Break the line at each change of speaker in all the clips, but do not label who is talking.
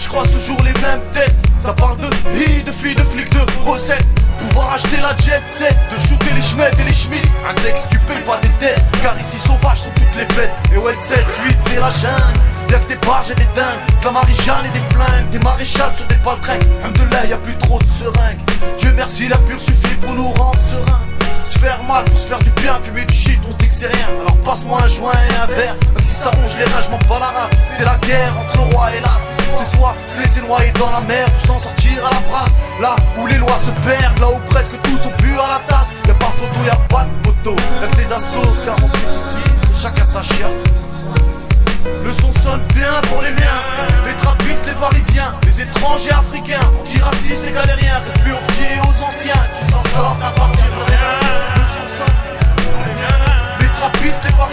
je croise toujours les mêmes têtes. Ça parle de vie, de filles, de flics, de recettes. Pouvoir acheter la jet set, de shooter les schmettes et les schmitts. Index, tu payes pas des dettes, car ici sauvages sont toutes les bêtes. Et ouais, 7, 8, c'est la jungle. Y'a que des barges et des dingues, de la maréchale et des flingues, des maréchales sur des paltringues. Alhamdoulilah, y'a plus trop de seringues. Dieu merci, la pure suffit pour nous rendre sereins. Se faire mal pour se faire du bien, fumer du shit, on se dit que c'est rien. Alors passe-moi un joint et un verre, même si ça ronge les rages, m'en bats la race. C'est la guerre entre le roi et l'as. C'est soit se laisser noyer dans la mer ou s'en sortir à la brasse. Là où les lois se perdent, là où presque tous sont bu à la tasse. Y'a pas photo, y'a pas de poteau. Que des assos, car on c'est chacun sa chiasse. Le son sonne bien pour les miens Les trappistes, les parisiens Les étrangers africains Antiracistes, les galériens Respect aux petits et aux anciens Qui s'en sortent à partir de rien Le son sonne Les trappistes, les parisiens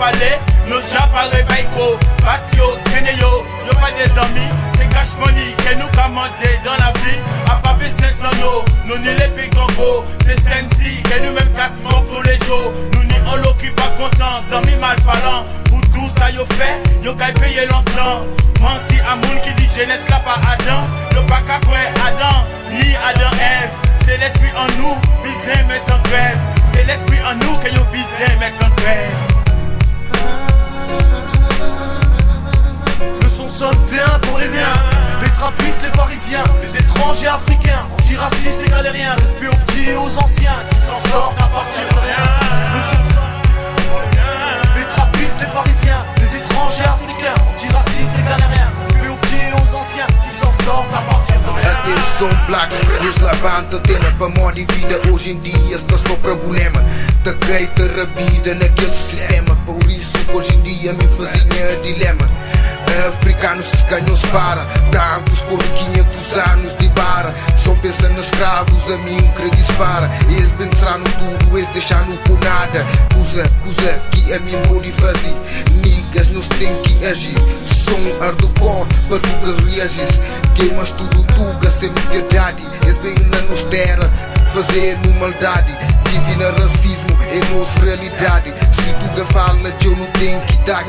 parler Nos gens yo, yo. Yo pas des amis, c'est cash money. Que nous qu'a dans la vie? A pas business en nous, nous ni les pigango C'est sensi, que nous même cassons tous les jours Nous ni on l'occupe pas content, amis mal parlant Pour tout ça yo fait, yo qu'à payer longtemps Menti à moun qui dit jeunesse là pas Adam. Yo pas qu'à quoi Adam, ni Adam Eve C'est l'esprit en nous, bizarre mettre en grève. C'est l'esprit en nous que yo bisé mettre en grève.
Les trappistes, les parisiens, les étrangers africains, antiracistes, les galériens, respect aux petits et aux anciens qui s'en sortent à partir de rien. Les trappistes, les parisiens, les étrangers africains, antiracistes, les galériens, respect aux petits et aux anciens qui s'en sortent à partir de rien.
Atenção blacks, nos levanta antena para moda e vida Hoje em dia está só problema Te queita rabida naquele sistema Por isso hoje Africanos se ganham se para. Brancos por 500 anos de bara Só pensa nos escravos, a mim que dispara. Eles entrar tudo, eles deixar no por nada. Usa, usa que a mim pode fazer. Niggas nos tem que agir. Som hardcore para tu que reagis. Queimas tudo tuga sem piedade Eles bem na nos terra Fazendo maldade. Vive na racismo, é nossa realidade. Se tu fala, eu não tenho que dar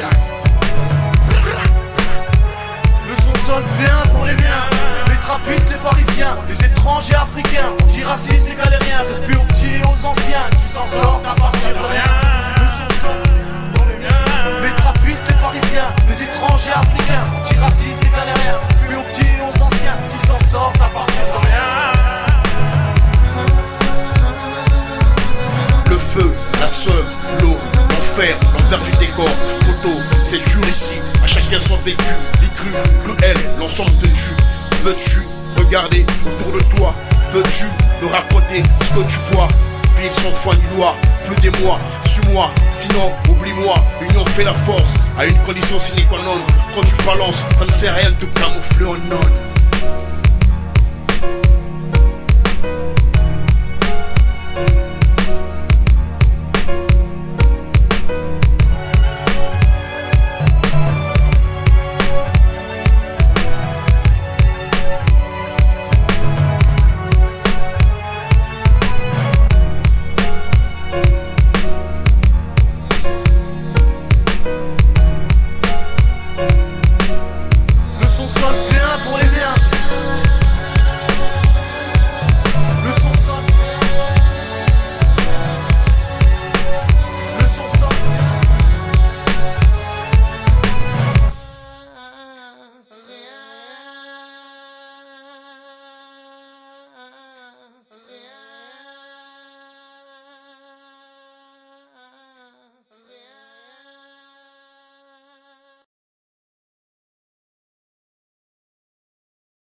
bien pour les miens. Les trappistes, les parisiens, les étrangers africains Antiracistes, les galériens, respect aux petits et aux anciens Qui s'en sortent à partir de rien à
chacun son vécu cru, cruel, l'ensemble te tue. Veux-tu regarder autour de toi? Peux-tu me raconter ce que tu vois? Ville sans foi ni loi, plus des mois, suis-moi, sinon oublie-moi. L'union fait la force, à une condition sine qua non. Quand tu balances, ça ne sert à rien de camoufler en non.